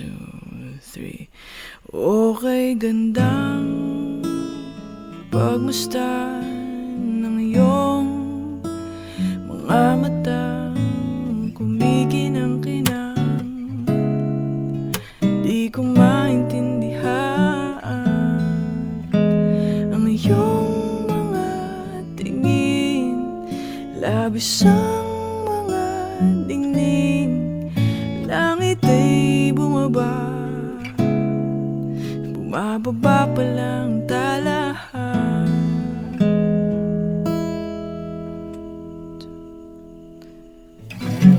two, three. Okay, gandang pagmastan ng iyong mga mata. Kumikinang-kinang Di ko maintindihan Ang iyong mga tingin. Labis ang mga dingning Langit ay bumaba Bumababa pa lang talahan.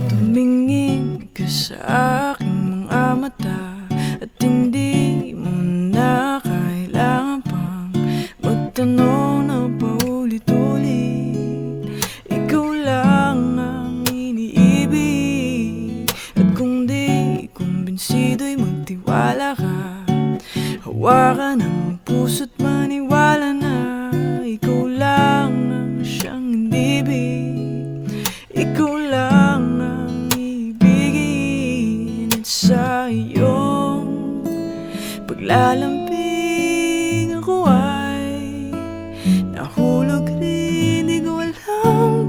Tumingin ka sa aking magtiwala ka. Hawakan ang puso't maniwala na Ikaw lang ang siyang inibig Ikaw lang ang ibigin sa iyong paglalambing Ako ay rin. Di ko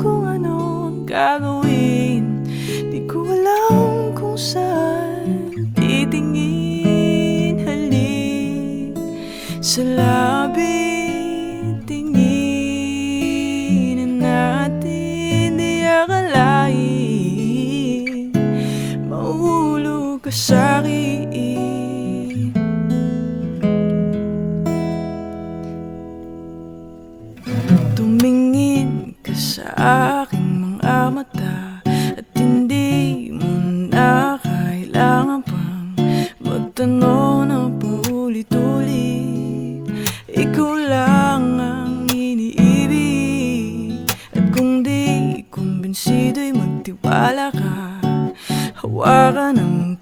kung ano ang sa labi Tingin natin Di akalain. Mahulog ka sa'kin Tumingin ka sa Ikaw lang ang iniibig. At kung di kumbinsido'y magtiwala ka Hawakan ang